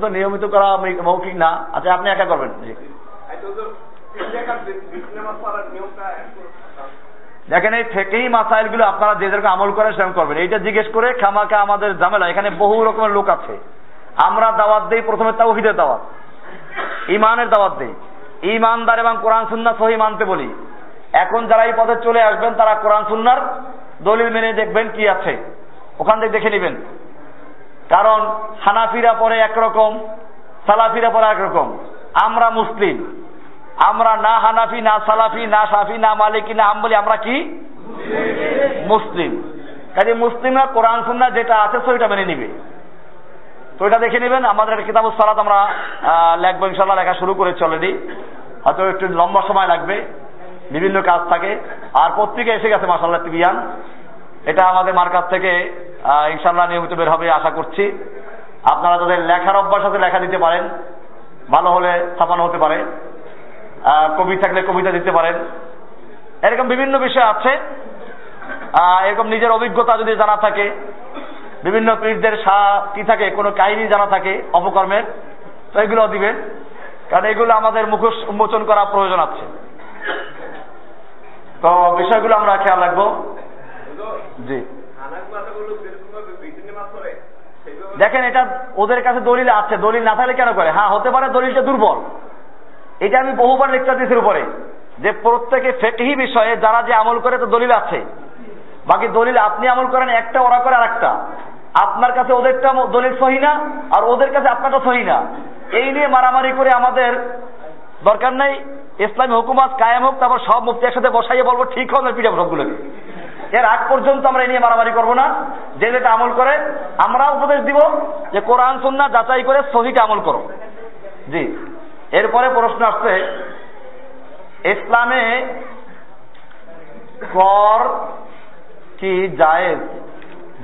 তো নিয়মিত করা মৌখিক না। আচ্ছা আপনি একা করবেন? দেখেন এই থেকেই মাসাইলগুলো আপনারা যে যেরকম আমল করেন সেরকম করবেন। এইটা জিজ্ঞেস করে খামাকা আমাদের ঝামেলা। এখানে বহু রকমের লোক আছে। আমরা দাওয়াত দেই প্রথমে তাওহিদের দাওয়াত। ইমানের দাওয়াত দেই। ইমানদার এবং কোরআন সুন্না সহি মানতে বলি। এখন যারা এই পথে চলে আসবেন তারা কোরআন সুন্নার দলিল মেনে দেখবেন কি আছে। ওখান থেকে দেখে নেবেন। কারণ হানাফিরা পরে একরকম, সালাফিরা পরে একরকম। আমরা মুসলিম। আমরা না হানাফি, না সালাফি, না সাফি, না মালিকি, না হাম্বলি, আমরা কি? মুসলিম। কাজে মুসলিমরা কোরআন সুন্না যেটা আছে সেটা মেনে নিবে। তো এটা দেখে নেবেন, আমাদের একটা কিতাব সালাত আমরা লেখবো ইনশাল্লাহ লেখা শুরু করেছি অলরেডি হয়তো একটু লম্বা সময় লাগবে, বিভিন্ন কাজ থাকে। আর পত্রিকা এসে গেছে মাসাল্লাহ তিবিয়ান এটা আমাদের মার্কাজ থেকে ইনশাল্লাহ নিয়মিত বের হবে, আশা করছি। আপনারা তাদের লেখার অভ্যাস আছে, লেখা দিতে পারেন। ভালো হলে ছাপানো হতে পারে। কবি থাকলে কবিতা দিতে পারেন। এরকম বিভিন্ন বিষয় আছে। এরকম নিজের অভিজ্ঞতা যদি জানা থাকে, বিভিন্ন পীরদের সা, কি থাকে, কোনো কাহিনী জানা থাকে, অপকর্মের, তো এগুলো দিবেন। কারণ এগুলো আমাদের মুখোশ উন্মোচন করা প্রয়োজন আছে। তো বিষয়গুলো আমরা খেয়াল রাখব। জি। দেখেন এটা ওদের কাছে দলিল আছে, দলিল না থাকলে কেন করে? হ্যাঁ হতে পারে দলিলটা দুর্বল। এটা আমি বহুবার লেকচার দিয়েছি উপরে, যে প্রত্যেকে ফেকহি বিষয়ে যারা যে আমল করে তো দলিল আছে। বাকি দলিল আপনি আমল করেন, একটা ওরা করে আর একটা আপনার কাছে ওদেরটা দলিল সহি না, আর ওদের কাছে আপনারটা সহি না। এই নিয়ে মারামারি করে আমাদের দরকার নাই। ইসলামী হুকুমাত কায়েম হোক, তারপর সব মুক্তি একসাথে বসাইয়ে বলব, ঠিক হবে পিঠাবো সবগুলোকে। এর আগ পর্যন্ত আমরা এই নিয়ে মারামারি করব না। যে যেটা আমল করে, আমরা উপদেশ দিব যে কোরআন সুন্না যাচাই করে সহিটা আমল করো। জি। এরপরে প্রশ্ন আসছে, ইসলামে কর কি জায়েজ?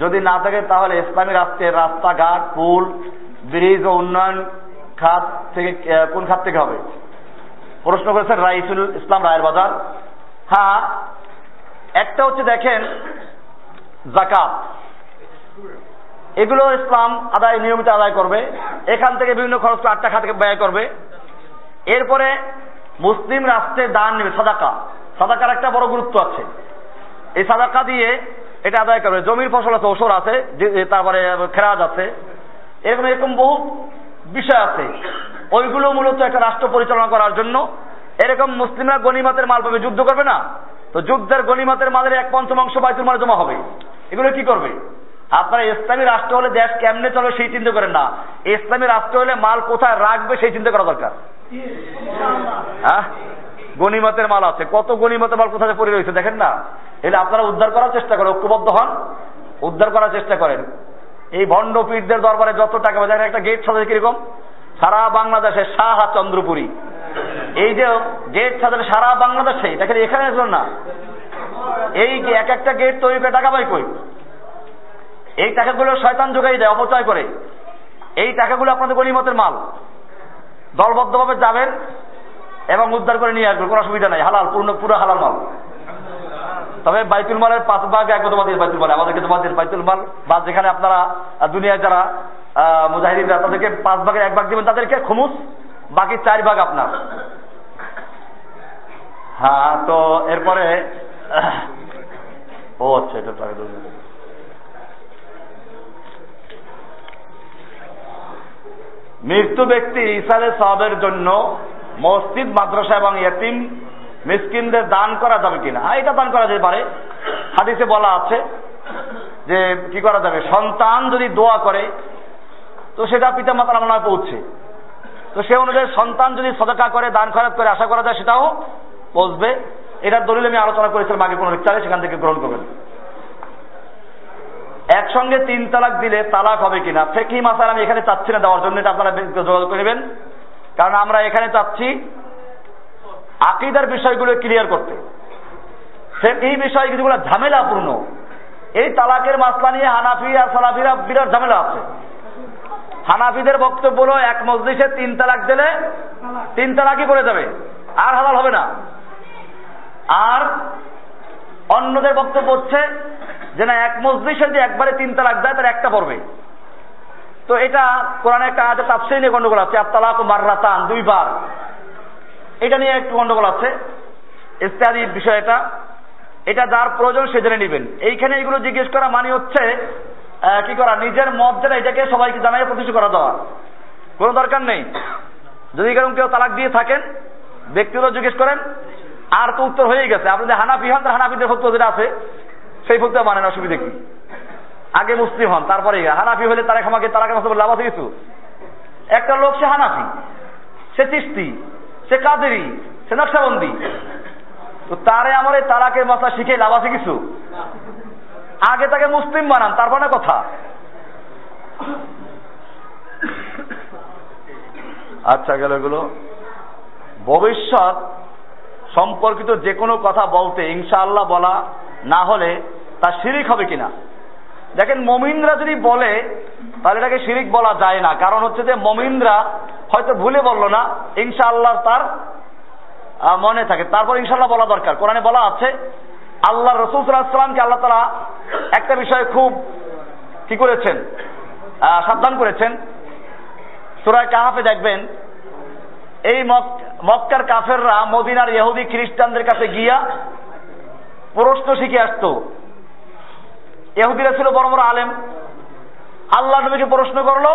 যদি না থাকে তাহলে ইসলামী রাষ্ট্রের রাস্তাঘাট, পুল, ব্রিজ ও উন্নয়ন খাত থেকে কোন খাত থেকে হবে? প্রশ্ন করেছেন রাইসুল ইসলাম রায়ের বাজার। হ্যাঁ একটা হচ্ছে দেখেন জাকাত এগুলো ইসলাম আদায়, নিয়মিত আদায় করবে। এখান থেকে বিভিন্ন খরচ আটটা খাতে ব্যয় করবে। এরপরে মুসলিম রাষ্ট্রে দান নেবে, সাদাকা। সাদাকার একটা বড় গুরুত্ব আছে। এই সাদাকা দিয়ে এটা আদায় করবে। জমির ফসল আছে ওসর আছে তারপরে খেরাজ আছে। এরকম এরকম বহু বিষয় আছে। ওইগুলো মূলত একটা রাষ্ট্র পরিচালনা করার জন্য। এরকম মুসলিমরা গণিমাতের মাল পাবে। যুদ্ধ করবে না। তো যুদ্ধের গণিমাতের মালের এক পঞ্চমাংশ বাইতুল মালে জমা হবে। এগুলো কি করবে? আপনারা ইসলামী রাষ্ট্র হলে দেশ কেমনে চলে সেই চিন্তা করেন না। ইসলামী রাষ্ট্র হলে মাল কোথায় রাখবে সেই চিন্তা করা দরকার। হ্যাঁ? গণিমতের মাল আছে। কত গণিমতের মাল কোথায় পড়ে রয়েছে দেখেন না? এটা আপনারা উদ্ধার করার চেষ্টা করেন, ঐক্যবদ্ধ হন। উদ্ধার করার চেষ্টা করেন। এই ভণ্ড পীরদের দরবারে যত টাকা বাজারে একটা গেট সাজায় কীরকম? সারা বাংলাদেশে শাহ চন্দ্রপুরী এই যে গেট সারা বাংলাদেশে, দেখেন এখানে আসলো না। এই যে এক একটা গেট তৈরি করে টাকা পাই কই? এই টাকাগুলো শয়তান যোগাই দেয়, অপচয় করে। এই টাকাগুলো আপনাদের গণিমতের মাল। দলবদ্ধভাবে যাবেন এবং উদ্ধার করে নিয়ে আসবেন, কোনো অসুবিধা নাই, হালাল, পূর্ণ, পুরো হালাল মাল। তবে বাইতুল মালের পাঁচ ভাগ এক তোমাদের বাইতুল মাল, আমাদেরকে তোমাদের বাইতুল মাল বা যেখানে আপনারা দুনিয়ায় যারা মুজাহিদিনরা, তাদেরকে পাঁচ ভাগের এক ভাগ দিবেন, তাদেরকে খুমুস, বাকি চার ভাগ আপনার। হ্যাঁ তো এরপরে ও আচ্ছা এটা তো আগে বলবেন। মৃত্যু ব্যক্তি ইসালে সবের জন্য মসজিদ মাদ্রাসা এবং ইয়তিম মিসকিনদের দান করা যাবে কিনা? হ্যাঁ, এটা দান করা যেতে পারে। হাদিসে বলা আছে যে কি করা যাবে? সন্তান যদি দোয়া করে তো সেটা পিতা মাতার আমলায় পৌঁছে। তো সে অনুযায়ী সন্তান যদি সদকা করে দান খরাত করে আশা করা যায় সেটাও পৌঁছবে এটার দলিল আমি আলোচনা করেছিলাম আগে কোনো লেকচারে সেখান থেকে গ্রহণ করবেন। একসঙ্গে তিন তালাক দিলে তালাক হবে কিনা? ফেকি মাসাল আমি এখানে চাচ্ছি না দেওয়ার জন্য, এটা আপনারা যোগাযোগ করে নেবেন। কারণ আমরা এখানে চাচ্ছি আকিদার বিষয়গুলো ক্লিয়ার করতে। এই বিষয় কিছুগুলো ঝামেলাপূর্ণ। এই তালাকের মাসলা নিয়ে হানাফি আর সালাফিরা বিরাট ঝামেলা আছে। হানাফিদের বক্তব্য হলো, এক মসজিদে তিন তালাক দিলে তিন তালাকই করে যাবে। আর হালাল হবে না। আর অন্যদের বক্তব্য হচ্ছে যে না, এক মসজিদে যে একবারে তিন তালাক দেয় তার একটা পড়বে। তো এটা কোরআনে একটা আয়াতে তাফসীর নিয়ে গন্ডগোল আছে। আত্তালাক মাররাতান, দুইবার। এটা নিয়ে একটু গন্ডগোল আছে। ইত্যাদি বিষয় এটা। যার প্রয়োজন সে জেনে নেবেন। এইখানে এগুলো জিজ্ঞেস করা মানে হচ্ছে কি করা? নিজের মত যেটা এটাকে সবাইকে জানাই প্রতিষ্ঠা করা দেওয়া। কোনো দরকার নেই। যদি কেরকম কেউ তালাক দিয়ে থাকেন, ব্যক্তিগত জিজ্ঞেস করেন আর তো উত্তর হয়ে গেছে। আপনি হানাফি হন তার হানাফিদের ফতুয়া যেটা আছে, সেই ফতুয়া মানেন অসুবিধা কি? আগে মুসলিম হন, তারপরে হানাফি হলে তারা আমাকে তালাকের মতো লাভ আছে কিছু? একটা লোক, সে হানাফি, সে চিস্তি সে কাদেরি, সে নকশাবন্দি। তো তারে আমার এই তালাকের মাথা শিখে লাভ আছে কিছু? আগে তাকে মুসলিম বানান, তারপর না কথা। আচ্ছা গেল এগুলো। ভবিষ্যৎ সম্পর্কিত যে কোনো কথা বলতে ইনশাআল্লাহ বলা না হলে তা শিরিক হবে কিনা? দেখেন, মমিনরা যদি বলে, তাহলে এটাকে শিরিক বলা যায় না। কারণ হচ্ছে যে মমিনরা হয়তো ভুলে বলল না, ইনশাআল্লাহ তার মনে থাকে। তারপর ইনশাল্লাহ বলা দরকার। কোরআনে বলা আছে, আল্লাহ রসুল সাল্লাহামকে আল্লাহ তালা একটা বিষয়ে খুব কি করেছেন? সাবধান করেছেন। সুরায় কাহাফে দেখবেন, এই মক- মক্কার কাফেররা, মদিনার ইহুদি খ্রিস্টানদের কাছে গিয়া প্রশ্ন শিখে আসতো। ইহুদিরা ছিল বড় বড় আলেম। আল্লাহ নবীকে প্রশ্ন করল,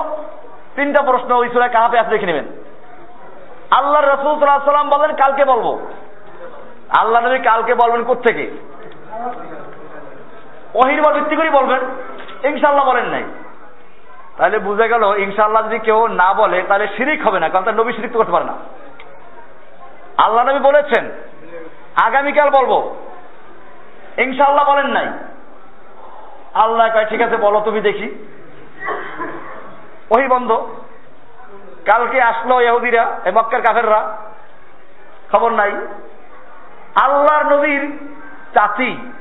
তিনটা প্রশ্ন ওই সুরায় কাহাফে আপনি দেখে নেবেন। আল্লাহ রসুল সাল্লাহ সাল্লাম বলেন, কালকে বলব। আল্লাহ নবী কালকে বলবেন কোথেকে ওহির বল ভিত্তি করে বলবেন। ইনশাল্লাহ বলেন নাই। তাহলে বুঝে গেল ইনশাল্লাহ যদি কেউ না বলে, তাহলে শিরিক হবে না, কারণ তার নবী শিরিক করতে পারে না। আল্লাহ নবী বলেছেন, আগামীকাল বলব। ইনশাল্লাহ বলেন নাই। আল্লাহ কয়, ঠিক আছে, বলো, তুমি দেখি। ওই বন্ধ। কালকে আসলো ইহুদিরা, এ মক্কার কাফেররা। খবর নাই। আল্লাহর নবীর চাচি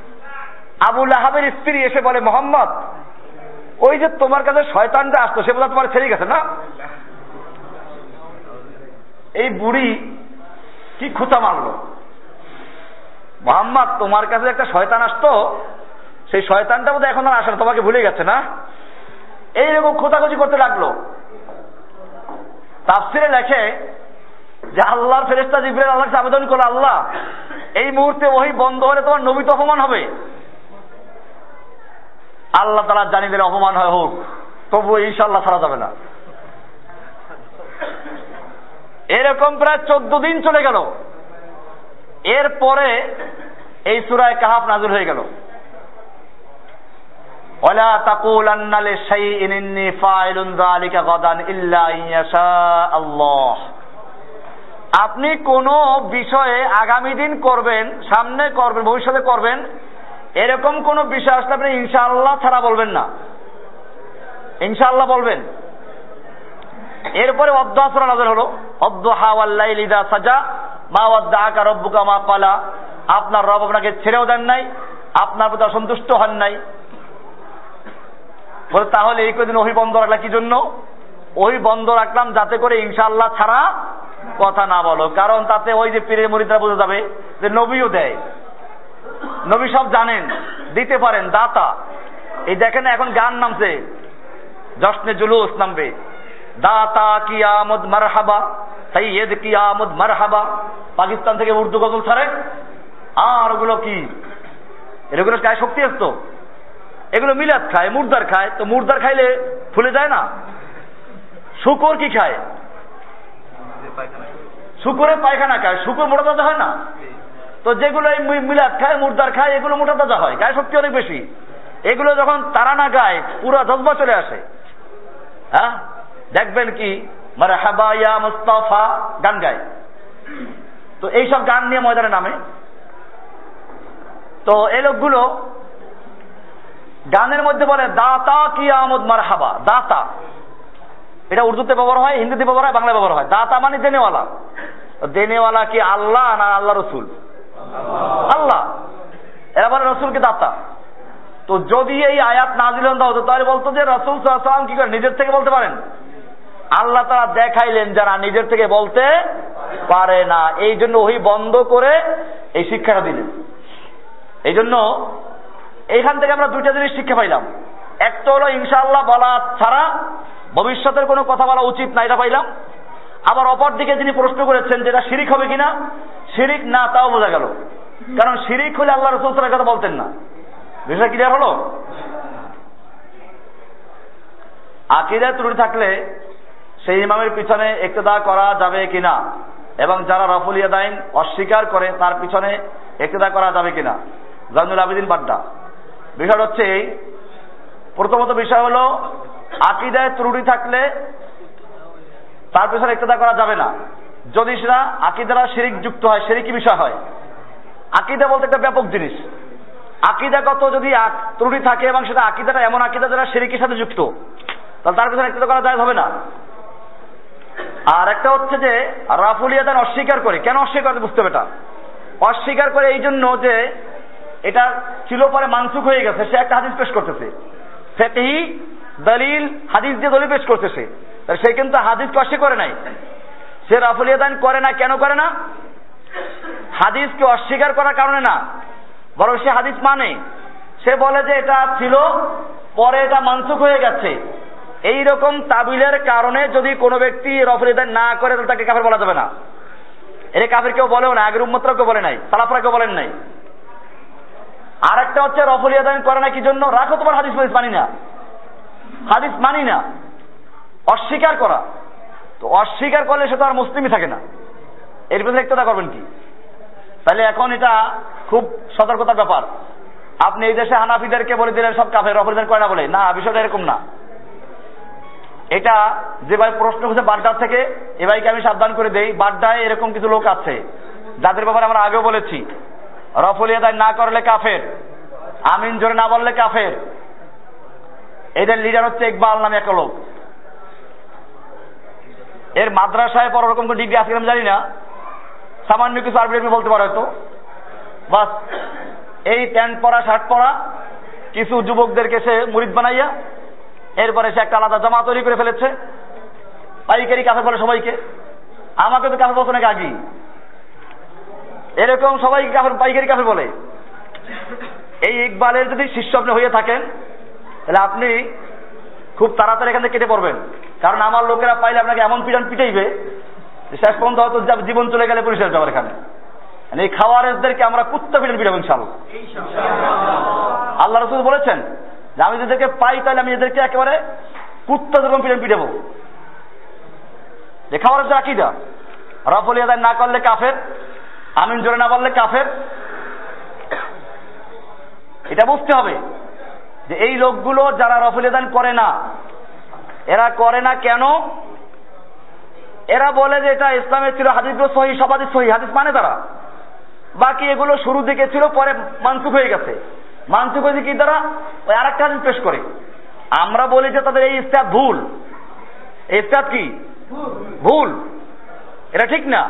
আবুল আহাবের স্ত্রী এসে বলে, মোহাম্মদ, ওই যে তোমার কাছে শয়তানটা আসতো সে বোধহয় তোমার ছেড়ে গেছে না? এই বুড়ি কি খুঁচা মারলো? মোহাম্মদ, তোমার কাছে একটা শয়তান আসতো? সেই শয়তানটা বোধহয় এখন আর আসে তোমাকে ভুলে গেছে না? এইরকম খোঁচাখুচি করতে লাগল। তাফসিরে লেখে যে আল্লাহর ফেরেস্তা জিব্রাইল আল্লাহকে আবেদন করল, আল্লাহ, এই মুহূর্তে ওই বন্ধ হলে তোমার নবী তো অপমান হবে। আল্লাহ তারা জানিয়ে দিলে অপমান হয় হোক, তবুও ইনশাল্লাহ ছাড়া যাবে না। এরকম প্রায় চোদ্দ দিন চলে গেল এরপরে এই সুরায় কাহাব নাজুর হয়ে গেল ولا تقولن لشيء إني فاعل ذلك غدا إلا إن يشاء الله আপনি কোন বিষয়ে আগামী দিন করবেন সামনে করবেন ভবিষ্যতে করবেন এরকম কোন বিষয় আসলে আপনি ইনশাআল্লাহ ছাড়া বলবেন না ইনশাআল্লাহ বলবেন এরপরে অধ্যাসরা নজর হলো। অদ্দহা ওয়াল্লাইল ইদা সাজা, মা ওয়াদ্দাআকা রব্বুকা মা ক্বালা। আপনার রব আপনাকে ছেড়েও দেন নাই, আপনার প্রতি অসন্তুষ্ট হন নাই। তাহলে এই কদিন ওহি বন্ধ রাখলা কি জন্য? ওই বন্ধ রাখলাম যাতে করে ইনশাআল্লাহ ছাড়া কথা না বলো। কারণ তাতে ওই যে পীরের মরিদরা বোঝা যাবে যে নবীও দেয়। নবী সব জানেন, দিতে পারেন, দাতা। এই দেখেন এখন গান নামছে। জশ্নে জুলুস নামবে। দাতা কি আমদ মারহাবা সৈয়দ কি আমদ মারহাবা। পাকিস্তান থেকে উর্দু গজল ছাড়ে। আর ওগুলো কি? এগুলো গায়ে শক্তি আসতো এগুলো মিলাদ খায়, মুর্দার খায়। তো মুর্দার খাইলে ফুলে যায় না? শুকর কি খায়? শুকুরে পায়খানা খায়। শুকুর মোটা তাজা হয় না? তো যেগুলো এই মিলাদ খায়, মুর্দার খায়, এগুলো মোটা তাজা হয়। গায়ে শক্তি অনেক বেশি। এগুলো যখন তারা না গায়, পুরা জজবা চলে আসে। হ্যাঁ? দেখবেন কি? মানে হাবাইয়া মুস্তাফা, গান গায়। তো এইসব গান নিয়ে ময়দানে নামে। তো এই লোকগুলো গানের মধ্যে বলে, দাতা কি আমদ মার হাবা দাতা। এটা উর্দুতে ব্যবহার হয়, হিন্দিতে ব্যবহার হয়, বাংলায় ব্যবহার হয়। দাতা মানে দেনেওয়ালা। দেনেওয়ালা কি আল্লাহ না আল্লাহ রসুল? আল্লাহ। এরা বলে রসুলকে দাতা? তো যদি এই আয়াত নাজিল হতো তাহলে বলতো যে, রসুল সাল্লাম কি করে, নিজের থেকে বলতে পারেন? আল্লাহ তারা দেখাইলেন যারা নিজের থেকে বলতে পারে না। এই জন্য ওই বন্ধ করে এই শিক্ষাটা দিলেন। এই জন্য এইখান থেকে আমরা দুইটা জিনিস শিক্ষা পাইলাম। একটা হলো, ইনশাআল্লাহ বলা ছাড়া ভবিষ্যতের কোনো কথা বলা উচিত না, এটা পাইলাম। আবার অপর দিকে যিনি প্রশ্ন করেছেন যেটা শিরিক হবে কিনা, শিরিক না, তাও বোঝা গেল। কারণ শিরিক হলে আল্লাহ রসুল কথা বলতেন না। বিষয় ক্লিয়ার হলো? আকিদায় ত্রুটি থাকলে সেই ইমামের পিছনে একতেদা করা যাবে কিনা? এবং যারা রফুল ইয়াদাইন অস্বীকার করে, তার পিছনে একতেদা করা যাবে কিনা? জানুল আবেদিন বাড্ডা। বিষয়টা হচ্ছে এই। প্রথমত বিষয় হলো, আকিদায় ত্রুটি থাকলে তার পিছনে একতেদা করা যাবে না। যদি সেটা আকিদারা শিরিক যুক্ত হয়, শিরিকি বিষয় হয়। আকিদা বলতে একটা ব্যাপক জিনিস। আকিদাগত যদি ত্রুটি থাকে এবং সেটা আকিদাটা এমন আকিদা যারা শিরিকের সাথে যুক্ত, তাহলে তার পিছনে একতেদা করা যায় হবে না। আর একটা হচ্ছে যে, রাফুলিয়াদান অস্বীকার করে। কেন অস্বীকার করে বুঝতে হবে এটা? অস্বীকার করে এই জন্য যে, এটা ছিল পরে মানসুখ হয়ে গেছে, সে একটা হাদিস পেশ করতেছে। ফেতেহি দলিল, হাদিস দিয়ে দলিল পেশ করতেছে। সে কিন্তু হাদিসকে অস্বীকার করে নাই। সে রাফুলিয়াদান করে না, কেন করে না? হাদিসকে অস্বীকার করার কারণে না। বরং সে হাদিস মানে। সে বলে যে এটা ছিল, পরে এটা মানসুখ হয়ে গেছে। এই রকম তাবিলের কারণে যদি কোনো ব্যক্তি রফরিদান না করে, তাহলে তাকে কাফের বলা যাবে না। এটা কাফের কেউ বলেও না, আগের উম্মতরা কেউ বলে নাই, সালাফরা কেউ বলেন নাই। আর একটা হচ্ছে রফরিয়াদান করে না কি জন্য? রাখো তোমার হাদিস হাদিস মানি না। হাদিস মানি না। অস্বীকার করা। তো অস্বীকার করলে সে তো আর মুসলিমই থাকে না। এর পিছনে একটা করবেন কি? তাহলে এখন এটা খুব সতর্কতার ব্যাপার। আপনি এই দেশে হানাফিদেরকে বলে দিলেন, সব কাফের রফরিদান করে না বলে। না, বিষয়টা এরকম না। এটা যে ভাই প্রশ্ন করছে বাড্ডার থেকে, এ ভাইকে আমি সাবধান করে দেই, বাড্ডায় এরকম কিছু লোক আছে, যাদের ব্যাপারে আমরা আগেও বলেছি। রফলিয়াদায় না করলে কাফের, আমিন জোরে না বললে কাফের। এদের লিডার হচ্ছে ইকবাল নামে একটা লোক। এর মাদ্রাসায় পর ওরকম কোনো ডিগ্রি আছে আমি জানি না। সামান্য কিছু আরবি আরবি বলতে পারো হয়তো। বাস, এই প্যান্ট পরা, শার্ট পরা, কিছু যুবকদেরকে সে মুরিদ বানাইয়া এরপরে সে একটা আলাদা জামা তৈরি করে ফেলেছে। পাইকারি কাফে বলে সবাইকে। আমাকে তো কাফে বলতো নাকি আগে? এরকম সবাইকে কাফে পাইকারি কাফে বলে? এই ইকবালের যদি শিষ্য আপনি হয়ে থাকেন তাহলে আপনি খুব তাড়াতাড়ি এখান থেকে কেটে পড়বেন। কারণ আমার লোকেরা পাইলে আপনাকে এমন পিটান পিটাইবে শেষ পর্যন্ত হয়তো জীবন চলে গেলে পুলিশের যাবার এখানে। এই খাওয়ারেজদেরকে আমরা কুত্তা পিটান পিটাবো ইনশাল্লাহ আল্লাহ রসুল বলেছেন আমি যাদেরকে পাই, তাহলে আমি এদেরকে একেবারে কুত্তা যেরকম পিটান পিটাবো যে খাওয়ারের যে আকিদা। রফল ইয়াদায় না করলে কাফের, আমিন জোরে না বললে কাফের। এটা বুঝতে হবে যে এই লোকগুলো যারা রফল ইয়াদান করে না, এরা করে না কেন? এরা বলে যে এটা ইসলামের ছিল হাদিস সহি সবাদি সহি। হাদিস মানে তারা। বাকি এগুলো শুরু দিকে ছিল, পরে মানসুখ হয়ে গেছে। মানসুখ হয়েছে কি দ্বারা? ওই আর একটা পেশ করে। আমরা বলি যে তাদের এই ইস্তাদ ভুল। ইস্তাদ কি? ভুল। এটা ঠিক না।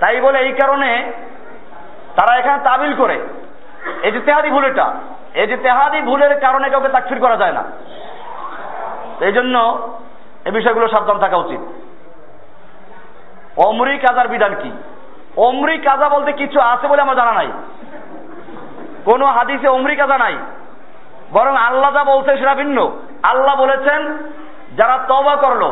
তাই বলে এই কারণে তারা এখানে তাবিল করে। এই যে তেহাদি ভুল এটা। এই যে তেহাদি ভুলের কারণে কাউকে তাকফির করা যায় না। এই জন্য এই বিষয়গুলো সাবধান থাকা উচিত। অমরি কাজার বিধান কি? অমরি কাজা বলতে কিছু আছে বলে আমার জানা নাই। কোন হাদিসে কাজা নাই বরং আল্লাহ যা বলছে সেটা ভিন্ন। আল্লাহ বলেছেন, যারা তবা করল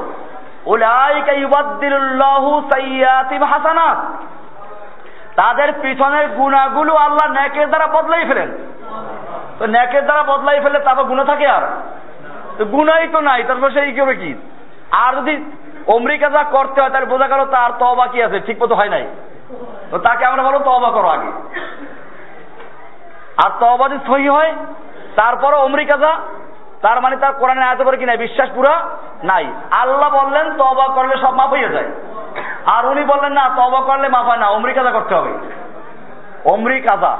তাদের পিছনের গুণাগুলো আল্লাহ ন্যাকের দ্বারা বদলাই ফেলেন। তো ন্যাকের দ্বারা বদলাই ফেলে তারপর গুণা থাকে আর? গুণাই তো নাই, তারপর সেই কি হবে কি? আর যদি অমরিকা যা করতে হয়, তাহলে বোঝা গেল তার তবা কি আছে, ঠিক মতো হয় নাই। তো তাকে আমরা বলো তবা করো আগে। আর তবাদি সহি হয়, তারপরও অমরিকা যা তার মানে তার কোরআনে আয়ত করে কি নাই? বিশ্বাস পুরা নাই। আল্লাহ বললেন তবা করলে সব মাফ হয়ে যায়। আর উনি বললেন, না তবা করলে মাফ হয় না, অমরি কাজা করতে হবে। অমরি কাজা।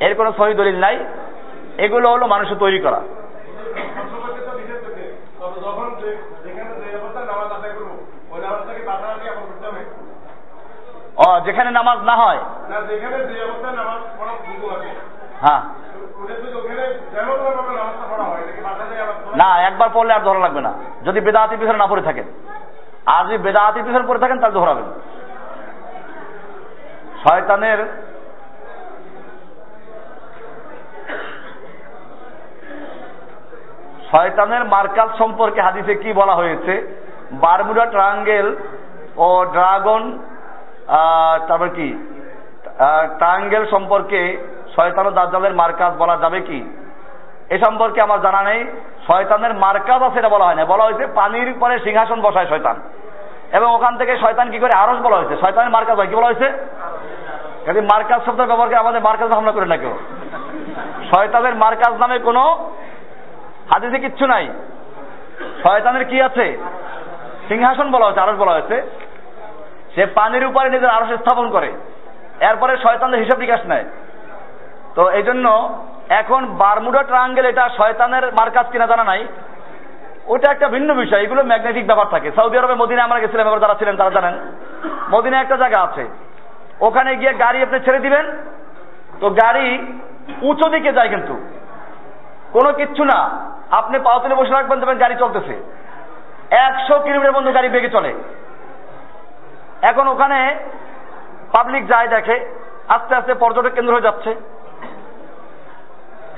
এর কোনো সহি দলিল নাই। এগুলো হলো মানুষের তৈরি করা। ও যেখানে নামাজ না হয়। হ্যাঁ। না একবার পড়লে আর ধরা লাগবে না। যদি বেদাহাতির পিছনে না পড়ে থাকেন। আর যদি বেদাহাতির পিছনে পড়ে থাকেন তাহলে ধরাবেন। শয়তানের শয়তানের মার্কাজ সম্পর্কে হাদিসে কি বলা হয়েছে? বারমুডা ট্রাঙ্গেল ও ড্রাগন তারপর কি? ট্রাঙ্গেল সম্পর্কে শয়তান ও দাজ্জালের মার্কাজ বলা যাবে কি? এ সম্পর্কে আমার জানা নেই। শয়তানের মার্কাজ আছে এটা বলা হয় না। বলা হয়েছে, পানির পরে সিংহাসন বসায় শয়তান। এবং ওখান থেকে শয়তান কি করে? আরস বলা হয়েছে। শয়তানের মার্কাজ হয়। কি বলা হয়েছে? কাজে মার্কাজ শব্দ ব্যবহার করে আমাদের মার্কাজ হামলা করে না কেউ শয়তানের মার্কাজ নামে কোনো হাদিসে কিচ্ছু নাই। শয়তানের কি আছে? সিংহাসন বলা হয়েছে আরস বলা হয়েছে। সে পানির উপরে নিজের আরস স্থাপন করে। এরপরে শয়তানের হিসাব নিকাশ নেয়। তো এই জন্য এখন বারমুডা ট্রাঙ্গেল এটা শয়তানের মার্কাজ কিনা জানা নাই। ওটা একটা ভিন্ন বিষয়, এগুলো ম্যাগনেটিক ব্যাপার থাকে। সৌদি আরবে মদিনা আমরা গেছিলাম, এবার যারা ছিলেন তারা জানেন। মদিনা একটা জায়গা আছে। ওখানে গিয়ে গাড়ি আপনি ছেড়ে দিবেন। তো গাড়ি উঁচু দিকে যায় কিন্তু। কোনো কিচ্ছু না। আপনি পাও তুলে বসে রাখবেন, দেখবেন গাড়ি চলতেছে। একশো কিলোমিটার পর্যন্ত গাড়ি বেগে চলে। এখন ওখানে পাবলিক যায় দেখে, আস্তে আস্তে পর্যটক কেন্দ্র হয়ে যাচ্ছে।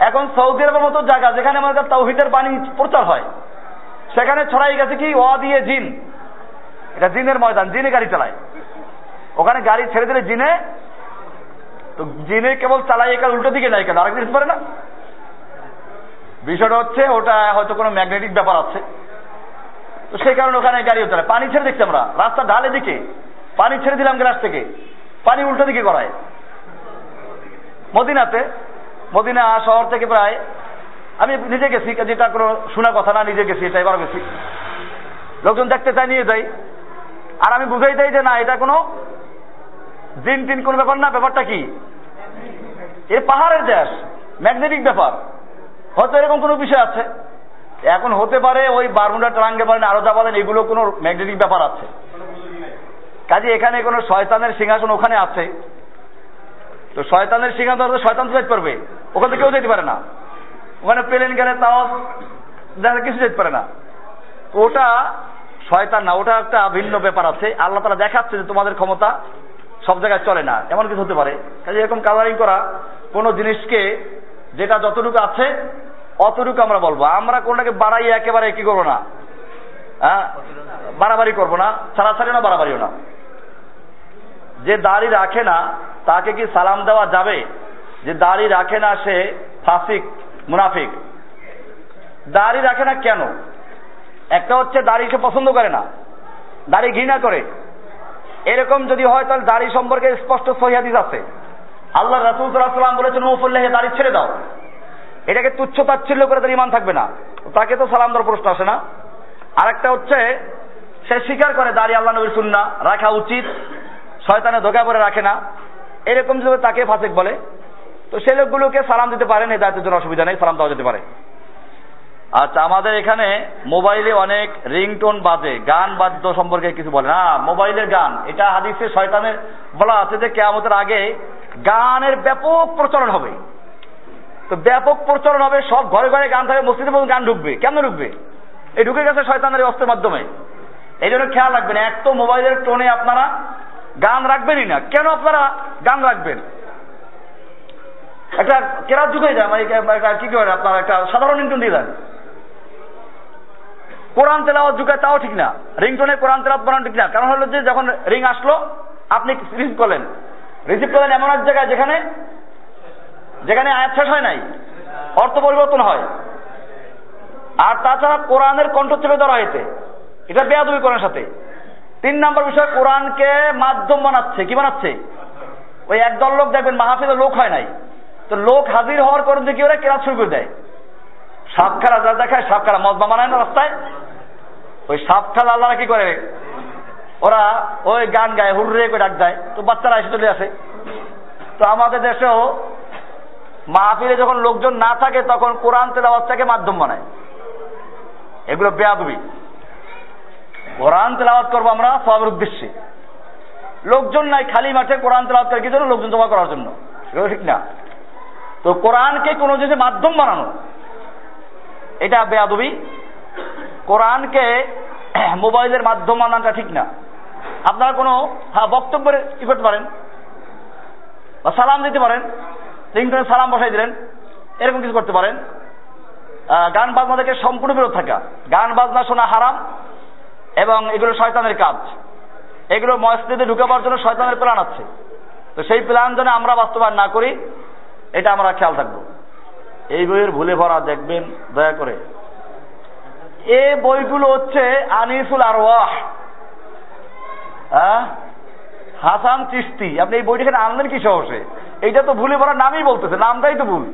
এখন সৌদি আরবের মতো জায়গা যেখানে আমাদের তৌহিদের বাণী প্রচার হয়, সেখানে ছড়াই গেছে কি অ দিয়ে জিন। এটা জিনের ময়দান, জিনে গাড়ি চালায়। ওখানে গাড়ি ছেড়ে দিলে জিনে, তো জিনে কেবল চালাই একাল উল্টো দিকে নাই কেন? আরেক দিতে পারে না? বিষয়টা হচ্ছে, ওটা হয়তো কোনো ম্যাগনেটিক ব্যাপার আছে। তো সেই কারণে ওখানে গাড়িও চলে পানি ছেড়ে দেখছি আমরা, রাস্তা ঢালে দিকে। পানি ছেড়ে দিলাম গ্লাস থেকে। পানি উল্টো দিকে করায় মদিনাতে, মদিনা শহর থেকে প্রায়, আমি নিজে গেছি, যেটা কোনো শোনা কথা না, নিজে গেছি, এটা এবার গেছি। লোকজন দেখতে চাই নিয়ে যাই। আর আমি বুঝাই দেই যে না, এটা কোনো দিন টিন কোনো ব্যাপার না, ব্যাপারটা কি? এ পাহাড়ের দেশ, ম্যাগনেটিক ব্যাপার। হয়তো এরকম কোনো বিষয় আছে। এখন হতে পারে ওই বারমুন্ডা ট্রাঙ্গে পারেন আরও যা বলেন, এগুলো কোনো ম্যাগনেটিক ব্যাপার আছে। কাজে এখানে কোনো শয়তানের সিংহাসন ওখানে আছে। তো শয়তানের সিংহাসন শয়তান তো যেতে পারবে। ওখানে কেউ যেতে পারে না। ওখানে প্লেন গেলে তাও কিছু যেতে পারে না। ওটা শয়তান না, ওটা একটা ভিন্ন ব্যাপার আছে। আল্লাহ তারা দেখাচ্ছে যে তোমাদের ক্ষমতা সব জায়গায় চলে না। এমন কিছু হতে পারে। কাজে এরকম কালারিং করা কোন জিনিসকে যেটা যতটুকু আছে, অতটুকু আমরা বলব। আমরা কোনটাকে বাড়াই একেবারে কি করব না? হ্যাঁ? বাড়াবাড়ি করব না। ছাড়াছাড়ি না, বাড়াবাড়িও না। যে দাড়ি রাখে না, তাকে কি সালাম দেওয়া যাবে? যে দাড়ি রাখে না, সে ফাসিক, মুনাফিক। দাড়ি রাখে না কেন? একটা হচ্ছে দাড়ি সে পছন্দ করে না, দাড়ি ঘৃণা করে। এরকম যদি হয়, তাহলে দাড়ি সম্পর্কে স্পষ্ট সহিয়াদিস আছে। আল্লাহ রাসুল সাল্লাম বলেছেন মৌফুল্লাহ দাড়ি ছেড়ে দাও। এটাকে তুচ্ছ তাচ্ছিল্য করে তার ইমান থাকবে না। তাকে তো সালাম দেওয়ার প্রশ্ন আসে না। আরেকটা হচ্ছে, সে স্বীকার করে দাড়ি আল্লাহ নবীর সুন্না রাখা উচিত। শয়তানে ধোকা পরে রাখে না। এরকম যদি তাকে ফাসেক বলে, তো সেই লোকগুলোকে সালাম দিতে পারেন এই দায়িত্বের জন্য অসুবিধা নেই, সালাম দেওয়া যেতে পারে। আচ্ছা আমাদের এখানে মোবাইলে অনেক রিংটোন বাজে, গান বাদ্য সম্পর্কে কিছু বলে। না, মোবাইলের গান, এটা হাদিসে শয়তানের বলা আছে যে কেয়ামতের আগে গানের ব্যাপক প্রচলন হবে। তো ব্যাপক প্রচলন হবে, সব ঘরে ঘরে গান থাকবে, মসজিদে মধ্যে গান ঢুকবে। কেন ঢুকবে? এই ঢুকে গেছে শয়তানের অস্ত্রের মাধ্যমে। এই জন্য খেয়াল রাখবেন, এক তো মোবাইলের টোনে আপনারা গান রাখবেনই না। কেন আপনারা গান রাখবেন? একটা কেরাত যুগে যান কি করেন আপনার? একটা সাধারণ ইন্টন দিয়ে দেন। কোরআন তেলাওয়াত যুগে তাও ঠিক না। রিংটোনে কোরআন তেলাওয়াত বানানো ঠিক না। কারণ হলো যে যখন রিং আসলো, আপনি রিসিভ করলেন। রিসিভ করলেন এমন এক জায়গায় যেখানে যেখানে আয়াত শেষ হয় নাই। অর্থ পরিবর্তন হয়। আর তাছাড়া কোরআনের কণ্ঠ চেপে ধরা হয়েছে। এটা বেয়াদবি কোরআনের সাথে। তিন নম্বর বিষয়, কোরআনকে মাধ্যম বানাচ্ছে। কি বানাচ্ছে? ওই একদল লোক দেখবেন মাহফিলে লোক হয় নাই। তো লোক হাজির হওয়ার পর কি ওরা কেরাত শুরু করে দেয়। সাপ খেলা যা দেখায় সাপ খেলা মদ বানায় না রাস্তায়? ওই সাপ খেলা আল্লাহরা কি করে? ওরা ওই গান গায়, হুররে করে ডাক দেয়। তো বাচ্চারা এসে চলে আসে। তো আমাদের দেশেও মাহফিলে যখন লোকজন না থাকে, তখন কোরআন তেলাওয়াতটাকে মাধ্যম বানায়। এগুলো বেয়াদবি। কোরআন তেলাওয়াত করব আমরা সবের উদ্দেশ্যে। লোকজন নাই খালি মাঠে কোরআন তেলাওয়াত করে কি জন্য? লোকজন জমা করার জন্য। ঠিক না। তো কোরআনকে কোনো জিনিসের মাধ্যম বানানো। এটা বেয়াদবি। কোরআনকে মোবাইলের মাধ্যম বানানোটা ঠিক না। আপনারা কোনো হ্যাঁ বক্তব্যের কি করতে পারেন। বা সালাম দিতে পারেন। রিংটনে সালাম বসাই দিলেন। এরকম কিছু করতে পারেন। গান বাজনা থেকে সম্পূর্ণ বিরত থাকা। গান বাজনা শোনা হারাম। এবং এগুলো শয়তানের কাজ। এগুলো মসজিদে ঢুকাবার জন্য শয়তানের প্ল্যান আছে। তো সেই প্ল্যান যেন আমরা বাস্তবায়ন না করি, এটা আমরা খেয়াল থাকব। এই বইয়ের ভুলে ভরা দেখবেন, দয়া করে। এ বইগুলো হচ্ছে আনিসুল আরওয়াহ। হ্যাঁ? হাসান চিস্তি আপনি এই বইটা এখানে আনলেন কি সহসে? এইটা তো ভুলে ভরা নামই বলতেছে, নামটাই তো ভুল।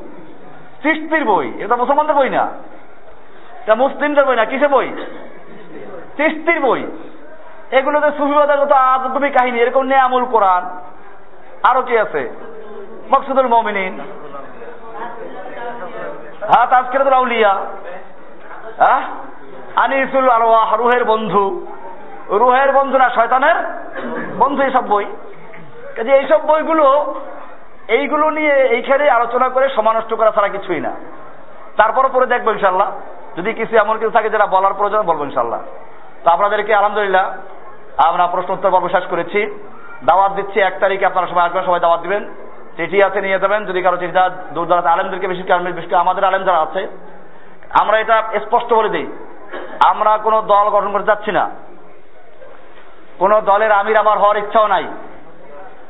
চিস্তির বই, এটা মুসলমানদের বই না। এটা মুসলিমদের বই না, কিসের বই? চিস্তির বই। এগুলোতে সুফিবাদের কত আদবী কাহিনী, এরকম নেয়ামুল কোরআন। আরও কি আছে? মকসুদুল মমিনিন। হ্যাঁ তাজকিরাতুল আউলিয়া। হ্যাঁ? আনিসুল আরওয়াহ, রুহের বন্ধু। রুহের বন্ধু না, শয়তানের বন্ধু এইসব বই। কাজে এইসব বইগুলো, এইগুলো নিয়ে এইখানে আলোচনা করে সমানষ্ট করা ছাড়া কিছুই না। তারপরে পরে দেখব ইনশাল্লাহ। যদি কিছু এমন কিছু থাকে যেটা বলার প্রয়োজন, বলব ইনশাল্লাহ। তো আপনাদেরকে, আলহামদুলিল্লাহ, আমরা প্রশ্ন উত্তর পর্ব শেষ করেছি। দাওয়াত দিচ্ছি এক তারিখে, আপনারা সবাই আসবেন, সবাই দাওয়াত দিবেন। চিঠি আছে, নিয়ে যাবেন। যদি কারও চিঠিটা দূর দূরান্ত আলেমদেরকে বেশি বেশি আমাদের আলেম যারা আছে, আমরা এটা স্পষ্ট করে দিই। আমরা কোনো দল গঠন করতে যাচ্ছি না। কোন দলের আমির আমার হওয়ার ইচ্ছাও নাই।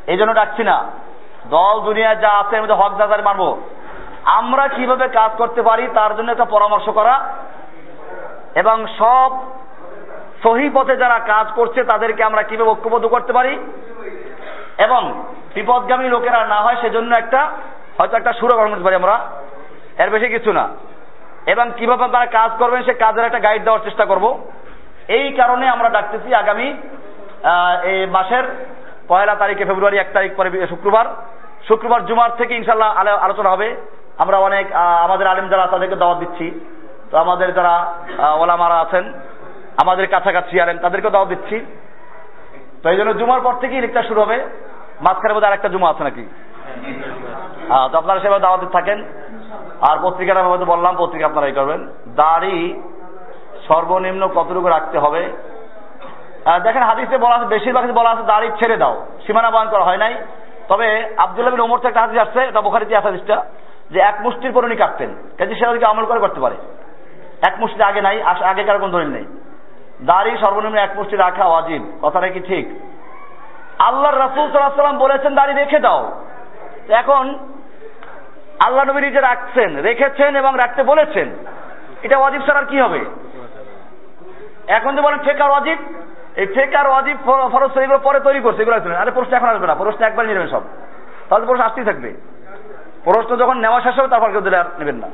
এই জন্য ডাকছি না। দল দুনিয়ায় যা আছে আমি হক দাদার মানবো আমরা কীভাবে কাজ করতে পারি, তার জন্য একটা পরামর্শ করা। এবং সব সহি পথে যারা কাজ করছে, তাদেরকে আমরা কীভাবে ঐক্যবদ্ধ করতে পারি? এবং বিপদগামী লোকেরা না হয় সেজন্য একটা, হয়তো একটা সুর গ্রহণ করতে পারি আমরা। এর বেশি কিছু না। এবং কীভাবে তারা কাজ করবেন, সে কাজের একটা গাইড দেওয়ার চেষ্টা করব। এই কারণে আমরা ডাকতেছি আগামী এই মাসের পয়লা তারিখে, ফেব্রুয়ারি এক তারিখ পরে শুক্রবার। শুক্রবার জুমার থেকে ইনশাল্লাহ আলো- আলোচনা হবে। আমরা অনেক আমাদের আলেম যারা, তাদেরকে দাওয়াত দিচ্ছি। তো আমাদের যারা ওলামারা আছেন আমাদের কাছাকাছি আলেম তাদেরকে দাওয়াত দিচ্ছি। তো এই জন্য জুমার পর থেকেই লেকচার শুরু হবে। মাঝখানে বোধহয় আরেকটা জুমা আছে নাকি? হ্যাঁ তো আপনারা সেভাবে দাওয়াতে থাকেন। আর পত্রিকাটা হয়তো বললাম, পত্রিকা আপনারা এই করবেন। দাড়ি সর্বনিম্ন কতটুকু রাখতে হবে? দেখেন হাদিসে বলা আছে, বেশিরভাগ বলা আছে, দাড়ি ছেড়ে দাও। সীমানা বয়ন করা হয় নাই। তবে আব্দুল্লাহ বিন ওমর একটা হাদিস আসছে, এটা বোখারিতে আছে হাদিসটা, যে এক মুষ্টির পর উনি কাটতেন। কাজে সেটা আমল করে করতে পারে। এক মুষ্টি আগে নাই আগে কারও কোন দলিল নেই। দাড়ি সর্বনিম্ন এক মুষ্টি রাখা ওয়াজিব। কথাটা কি ঠিক? আল্লাহর রাসূল আলাইহি সাল্লাম বলেছেন, দাড়ি রেখে দাও। এখন আল্লাহ নবী নিজে রাখছেন, রেখেছেন এবং রাখতে বলেছেন। এটা ওয়াজিব ছাড়া কি হবে? এখন যে বলেন ফেকার ওয়াজিব, এই ফেকার ওয়াজিব ফরজ এগুলো পরে তৈরি করছে, এগুলো আসবে। আরে প্রশ্ন এখন আসবে না, প্রশ্ন একবার নেবেন সব। তাহলে প্রশ্ন আসতেই থাকবে। প্রশ্ন যখন নেওয়া শেষ হবে, তারপর কেউ দিলে আর নেবেন না।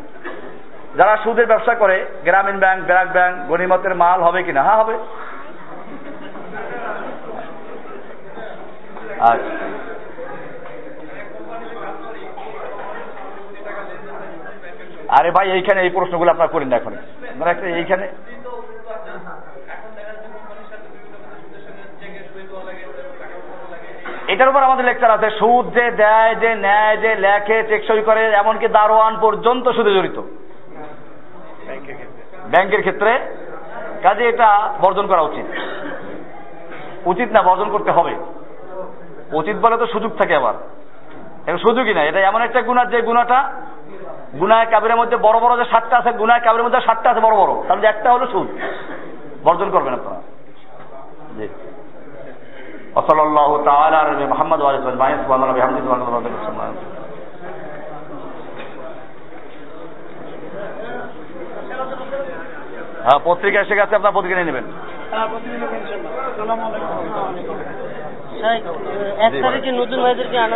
যারা সুদের ব্যবসা করে, গ্রামীণ ব্যাংক ব্র্যাক ব্যাংক, গণিমতের মাল হবে কিনা? হ্যাঁ হবে। আরে ভাই, এইখানে এই প্রশ্নগুলো আপনার করেন না এখন। একটা এইখানে এটার উপর আমাদের লেকচার আছে, সুদ যে দেয়, যে নেয়, যে লেখে, টেকসই করে, এমনকি দারোয়ান পর্যন্ত সুদে জড়িত। ব্যাংকের ক্ষেত্রে কাজে এটা বর্জন করা উচিত উচিত না বর্জন করতে হবে উচিত বলে তো সুযোগ থাকে আবার এখন সুযোগই না এটা এমন একটা গুণা যে গুণাটা গুনায় কাবিরের মধ্যে বড় বড় যে সাতটা আছে গুনায় কাবিরের মধ্যে সাতটা আছে বড় বড় তার মধ্যে একটা হলো সুদ বর্জন করবেন আপনারা জি وصلى الله تعالى على نبينا محمد وعلى اله وصحبه اجمعين سبحان الله وبحمده سبحان الله وبحمده হ্যাঁ পত্রিকা এসে গেছে আপনার পত্রিকা নিয়ে নেবেন। এক তারিখে নতুন ভাইদেরকে আনা